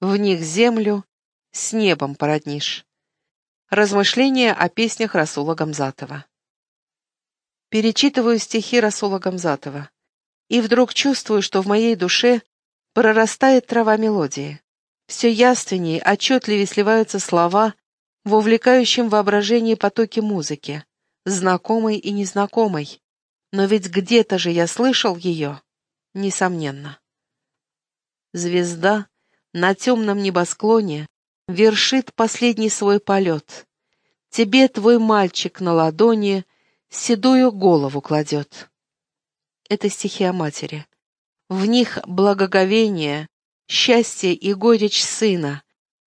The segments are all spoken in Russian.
в них землю с небом породнишь. Размышления о песнях Расула Гамзатова. Перечитываю стихи Расула Гамзатова, и вдруг чувствую, что в моей душе прорастает трава мелодии. Все яственнее, отчетливее сливаются слова в увлекающем воображении потоке музыки, знакомой и незнакомой. Но ведь где-то же я слышал ее, несомненно. Звезда на темном небосклоне вершит последний свой полет. Тебе твой мальчик на ладони седую голову кладет. Это стихи о матери. В них благоговение, счастье и горечь сына,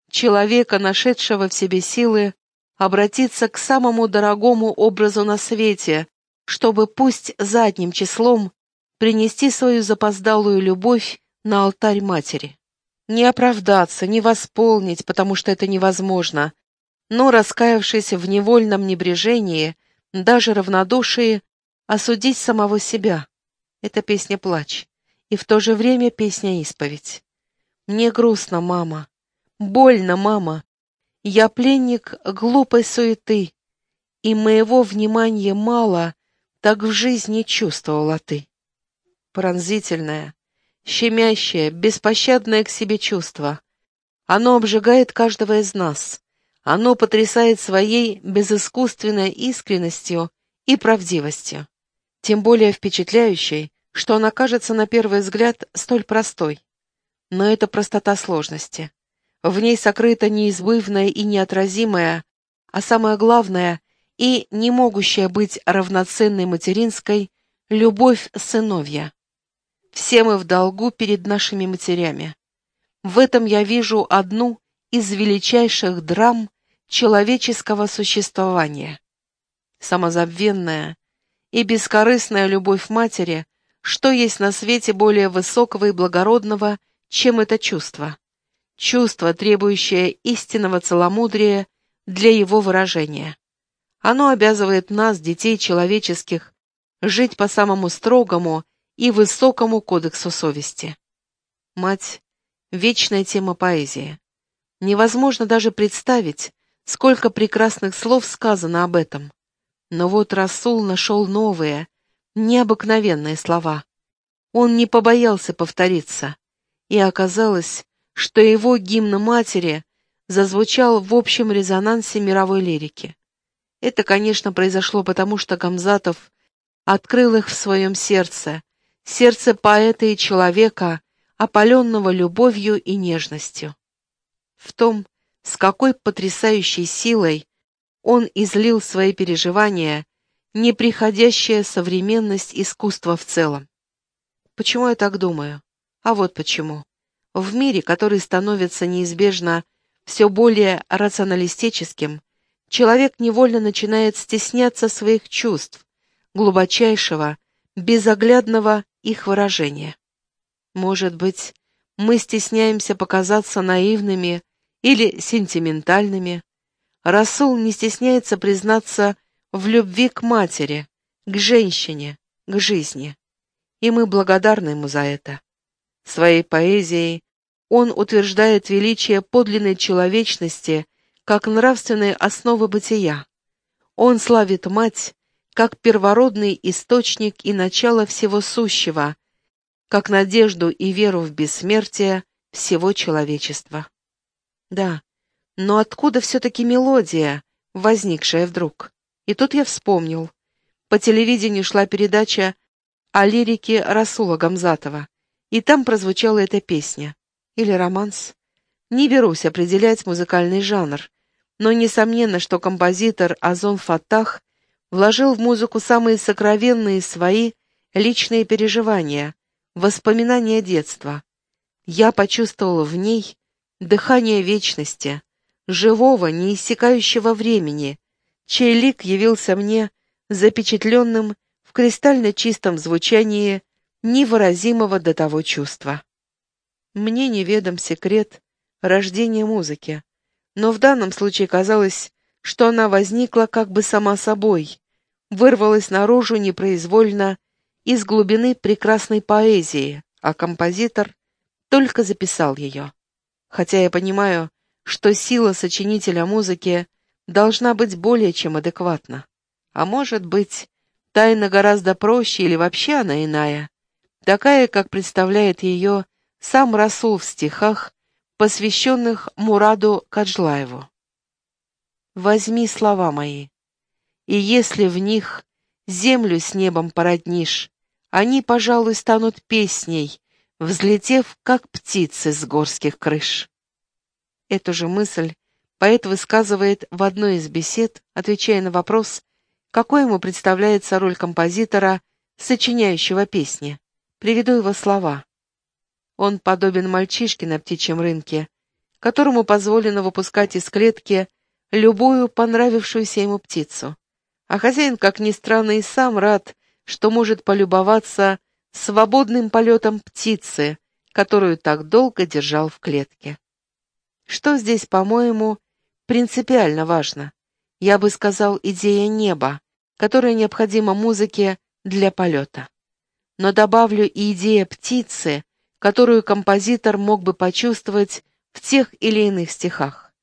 человека, нашедшего в себе силы, обратиться к самому дорогому образу на свете, чтобы пусть задним числом принести свою запоздалую любовь на алтарь матери. Не оправдаться, не восполнить, потому что это невозможно, но, раскаявшись в невольном небрежении, даже равнодушии, осудить самого себя. Это песня «Плач», и в то же время песня «Исповедь». Мне грустно, мама, больно, мама. Я пленник глупой суеты, и моего внимания мало, так в жизни чувствовала ты. Пронзительная, щемящее, беспощадное к себе чувство. Оно обжигает каждого из нас. Оно потрясает своей безыскусственной искренностью и правдивостью. Тем более впечатляющей, что она кажется на первый взгляд столь простой. Но это простота сложности. В ней сокрыта неизбывная и неотразимая, а самое главное и не могущая быть равноценной материнской, любовь сыновья. Все мы в долгу перед нашими матерями. В этом я вижу одну из величайших драм человеческого существования. Самозабвенная и бескорыстная любовь матери, что есть на свете более высокого и благородного, чем это чувство. Чувство, требующее истинного целомудрия для его выражения. Оно обязывает нас, детей человеческих, жить по самому строгому и высокому кодексу совести. Мать — вечная тема поэзии. Невозможно даже представить, сколько прекрасных слов сказано об этом. Но вот Расул нашел новые, необыкновенные слова. Он не побоялся повториться, и оказалось, что его гимн матери зазвучал в общем резонансе мировой лирики. Это, конечно, произошло потому, что Гамзатов открыл их в своем сердце, сердце поэта и человека, опаленного любовью и нежностью. В том, с какой потрясающей силой он излил свои переживания, неприходящая современность искусства в целом. Почему я так думаю? А вот почему. В мире, который становится неизбежно все более рационалистическим, человек невольно начинает стесняться своих чувств, глубочайшего, безоглядного их выражения. Может быть, мы стесняемся показаться наивными или сентиментальными. Расул не стесняется признаться в любви к матери, к женщине, к жизни. И мы благодарны ему за это. Своей поэзией он утверждает величие подлинной человечности как нравственной основы бытия. Он славит мать как первородный источник и начало всего сущего, как надежду и веру в бессмертие всего человечества. Да, но откуда все-таки мелодия, возникшая вдруг? И тут я вспомнил. По телевидению шла передача о лирике Расула Гамзатова, и там прозвучала эта песня. Или романс. Не берусь определять музыкальный жанр, но несомненно, что композитор Азон Фатах вложил в музыку самые сокровенные свои личные переживания, воспоминания детства. Я почувствовала в ней дыхание вечности, живого, неиссякающего времени, чей лик явился мне запечатленным в кристально чистом звучании невыразимого до того чувства. Мне неведом секрет рождения музыки, но в данном случае казалось, что она возникла как бы сама собой, вырвалась наружу непроизвольно из глубины прекрасной поэзии, а композитор только записал ее. хотя я понимаю, что сила сочинителя музыки должна быть более чем адекватна. А может быть, тайна гораздо проще или вообще она иная, такая, как представляет ее сам Расул в стихах, посвященных Мураду Каджлаеву. «Возьми слова мои, и если в них землю с небом породнишь, они, пожалуй, станут песней, взлетев, как птицы с горских крыш». Эту же мысль поэт высказывает в одной из бесед, отвечая на вопрос, какой ему представляется роль композитора, сочиняющего песни. Приведу его слова. Он подобен мальчишке на птичьем рынке, которому позволено выпускать из клетки любую понравившуюся ему птицу. А хозяин, как ни странно, и сам рад, что может полюбоваться свободным полетом птицы, которую так долго держал в клетке. Что здесь, по-моему, принципиально важно? Я бы сказал, идея неба, которая необходима музыке для полета. Но добавлю и идея птицы, которую композитор мог бы почувствовать в тех или иных стихах.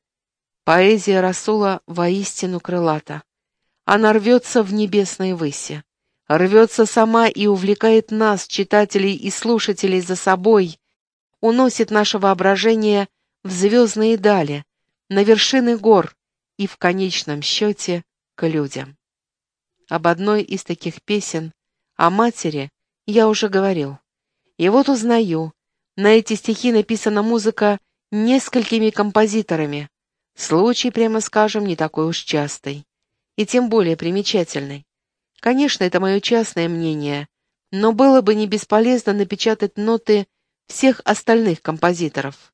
Поэзия Расула воистину крылата. Она рвется в небесной выси, рвется сама и увлекает нас, читателей и слушателей, за собой, уносит наше воображение в звездные дали, на вершины гор и в конечном счете к людям. Об одной из таких песен, о матери, я уже говорил. И вот узнаю, на эти стихи написана музыка несколькими композиторами. Случай, прямо скажем, не такой уж частый. И тем более примечательный. Конечно, это мое частное мнение, но было бы не бесполезно напечатать ноты всех остальных композиторов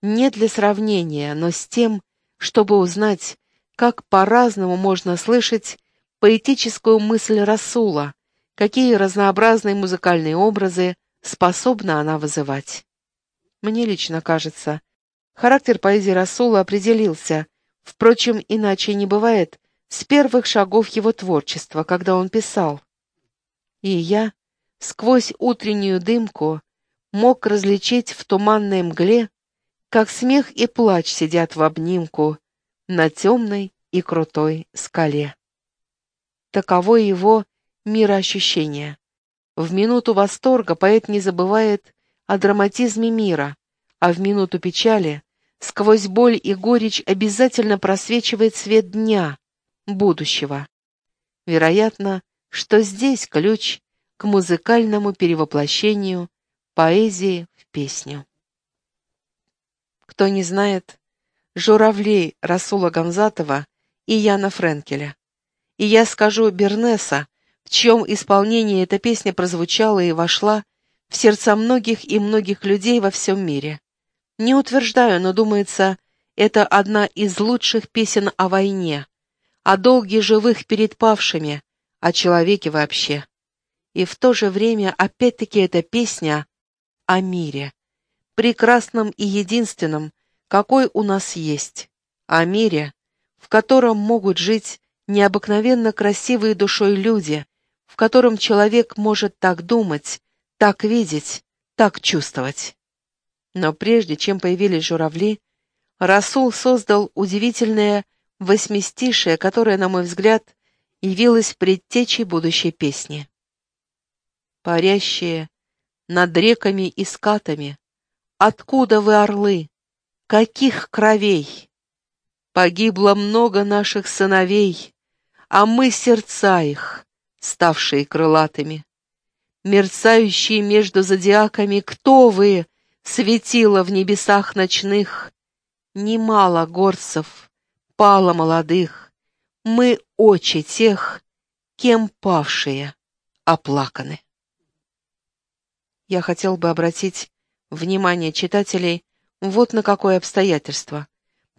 не для сравнения, но с тем, чтобы узнать, как по-разному можно слышать поэтическую мысль Расула, какие разнообразные музыкальные образы способна она вызывать. Мне лично кажется, характер поэзии Расула определился, впрочем, иначе не бывает, с первых шагов его творчества, когда он писал. И я, сквозь утреннюю дымку, мог различить в туманной мгле как смех и плач сидят в обнимку на темной и крутой скале. Таково его мироощущение. В минуту восторга поэт не забывает о драматизме мира, а в минуту печали сквозь боль и горечь обязательно просвечивает свет дня, будущего. Вероятно, что здесь ключ к музыкальному перевоплощению поэзии в песню. Кто не знает, «Журавлей» Расула Гамзатова и Яна Френкеля. И я скажу Бернеса, в чьем исполнении эта песня прозвучала и вошла в сердца многих и многих людей во всем мире. Не утверждаю, но, думается, это одна из лучших песен о войне, о долге живых перед павшими, о человеке вообще. И в то же время, опять-таки, эта песня о мире прекрасном и единственном, какой у нас есть, о мире, в котором могут жить необыкновенно красивые душой люди, в котором человек может так думать, так видеть, так чувствовать. Но прежде чем появились журавли, Расул создал удивительное восьмистишее, которое, на мой взгляд, явилось предтечей будущей песни. Парящие над реками и скатами, Откуда вы, орлы? Каких кровей? Погибло много наших сыновей, а мы сердца их, ставшие крылатыми. Мерцающие между зодиаками, кто вы, светило в небесах ночных? Немало горцев, пало молодых, мы очи тех, кем павшие оплаканы. Я хотел бы обратить внимание читателей вот на какое обстоятельство.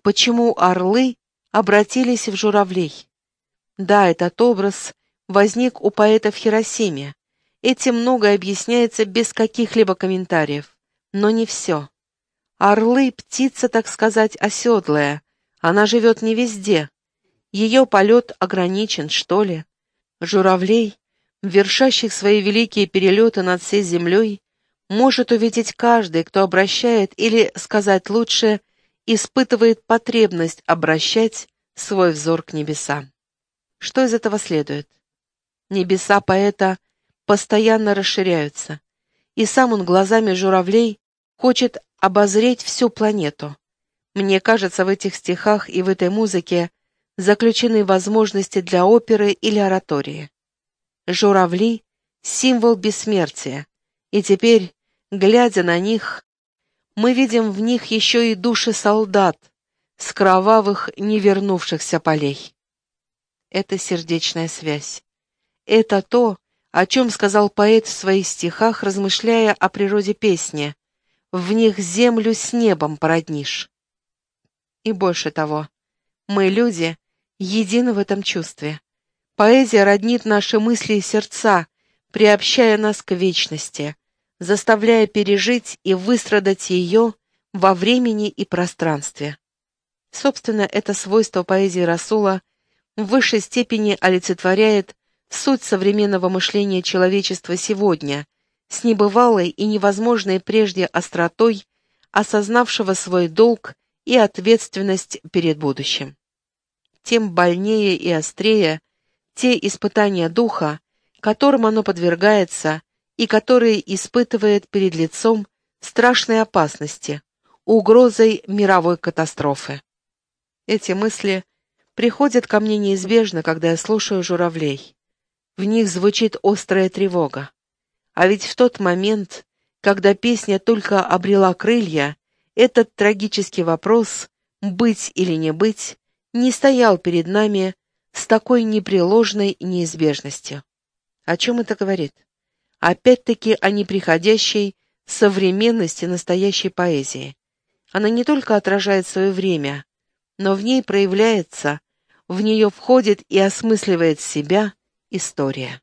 Почему орлы обратились в журавлей? Да, этот образ возник у поэта в Хиросиме. Этим многое объясняется без каких-либо комментариев. Но не все. Орлы — птица, так сказать, оседлая. Она живет не везде. Ее полет ограничен, что ли. Журавлей, вершащих свои великие перелеты над всей землей, может увидеть каждый, кто обращает, или, сказать лучше, испытывает потребность обращать свой взор к небесам. Что из этого следует? Небеса поэта постоянно расширяются, и сам он глазами журавлей хочет обозреть всю планету. Мне кажется, в этих стихах и в этой музыке заключены возможности для оперы или оратории. Журавли — символ бессмертия, и теперь, глядя на них, мы видим в них еще и души солдат с кровавых невернувшихся полей. Это сердечная связь. Это то, о чем сказал поэт в своих стихах, размышляя о природе песни. В них землю с небом породнишь. И больше того, мы, люди, едины в этом чувстве. Поэзия роднит наши мысли и сердца, приобщая нас к вечности, заставляя пережить и выстрадать ее во времени и пространстве. Собственно, это свойство поэзии Расула в высшей степени олицетворяет суть современного мышления человечества сегодня, с небывалой и невозможной прежде остротой, осознавшего свой долг и ответственность перед будущим. Тем больнее и острее те испытания духа, которым оно подвергается и которые испытывает перед лицом страшной опасности, угрозой мировой катастрофы. Эти мысли приходят ко мне неизбежно, когда я слушаю журавлей. В них звучит острая тревога. А ведь в тот момент, когда песня только обрела крылья, этот трагический вопрос «быть или не быть» не стоял перед нами с такой непреложной неизбежностью. О чем это говорит? Опять-таки о неприходящей современности настоящей поэзии. Она не только отражает свое время, но в ней проявляется, в нее входит и осмысливает себя история.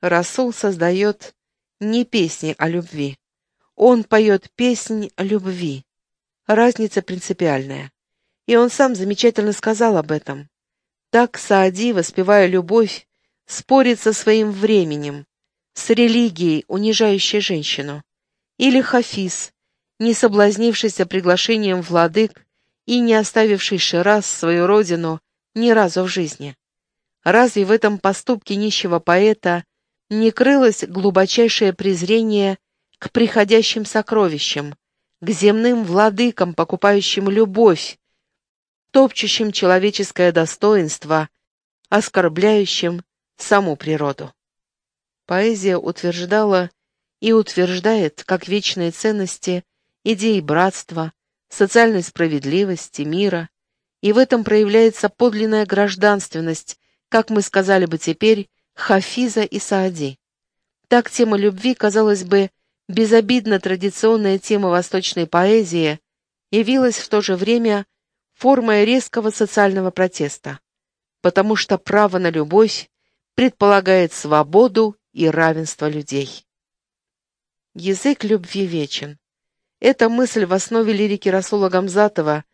Расул создает не песни о любви. Он поет песнь любви. Разница принципиальная. И он сам замечательно сказал об этом. Так Саади, воспевая любовь, спорит со своим временем, с религией, унижающей женщину. Или Хафиз, не соблазнившийся приглашением владык и не оставивший Шираз, свою родину, ни разу в жизни. Разве в этом поступке нищего поэта не крылось глубочайшее презрение к приходящим сокровищам, к земным владыкам, покупающим любовь, топчущим человеческое достоинство, оскорбляющим саму природу? Поэзия утверждала и утверждает как вечные ценности идеи братства, социальной справедливости, мира, и в этом проявляется подлинная гражданственность, как мы сказали бы теперь, Хафиза и Саади. Так тема любви, казалось бы, безобидно традиционная тема восточной поэзии, явилась в то же время формой резкого социального протеста, потому что право на любовь предполагает свободу и равенство людей. Язык любви вечен. Эта мысль в основе лирики Расула Гамзатова,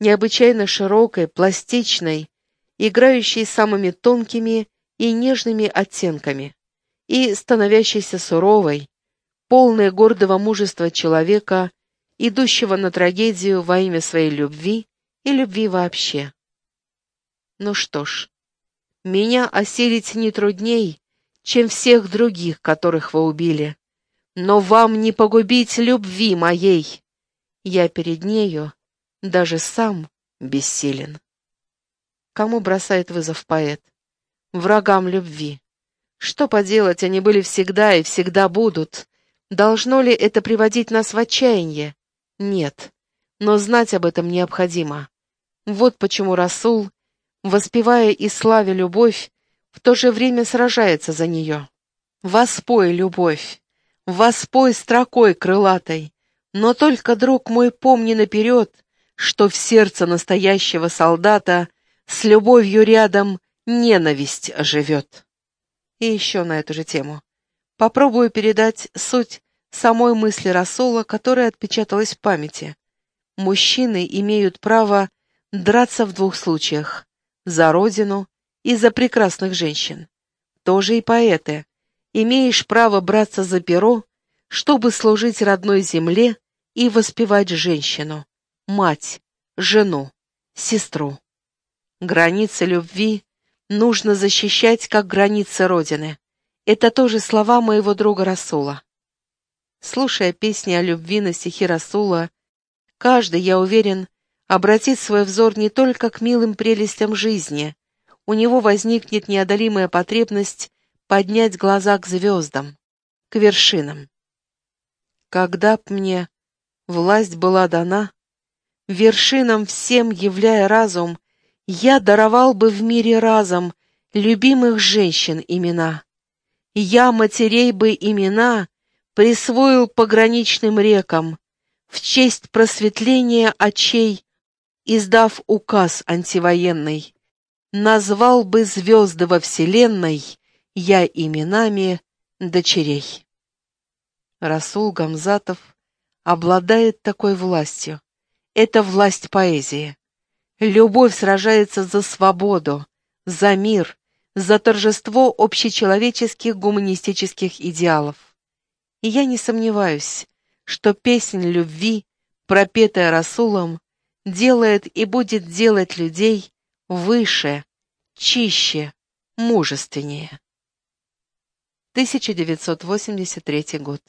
необычайно широкой, пластичной, играющей самыми тонкими и нежными оттенками, и становящейся суровой, полной гордого мужества человека, идущего на трагедию во имя своей любви и любви вообще. Ну что ж, меня осилить не трудней, чем всех других, которых вы убили, но вам не погубить любви моей. Я перед нею даже сам бессилен. Кому бросает вызов поэт? Врагам любви. Что поделать, они были всегда и всегда будут. Должно ли это приводить нас в отчаяние? Нет. Но знать об этом необходимо. Вот почему Расул, воспевая и славя любовь, в то же время сражается за нее. Воспой, любовь, воспой строкой крылатой, но только, друг мой, помни наперед, что в сердце настоящего солдата с любовью рядом ненависть живет. И еще на эту же тему. Попробую передать суть самой мысли Расула, которая отпечаталась в памяти. Мужчины имеют право драться в двух случаях – за родину и за прекрасных женщин. Тоже и поэты. Имеешь право браться за перо, чтобы служить родной земле и воспевать женщину. мать, жену, сестру. Границы любви нужно защищать, как границы Родины. Это тоже слова моего друга Расула. Слушая песни о любви на стихи Расула, каждый, я уверен, обратит свой взор не только к милым прелестям жизни, у него возникнет неодолимая потребность поднять глаза к звездам, к вершинам. Когда б мне власть была дана, вершинам всем являя разум, я даровал бы в мире разом любимых женщин имена. Я матерей бы имена присвоил пограничным рекам, в честь просветления очей, издав указ антивоенный, назвал бы звезды во вселенной я именами дочерей. Расул Гамзатов обладает такой властью. Это власть поэзии. Любовь сражается за свободу, за мир, за торжество общечеловеческих гуманистических идеалов. И я не сомневаюсь, что песнь любви, пропетая Расулом, делает и будет делать людей выше, чище, мужественнее. 1983 год.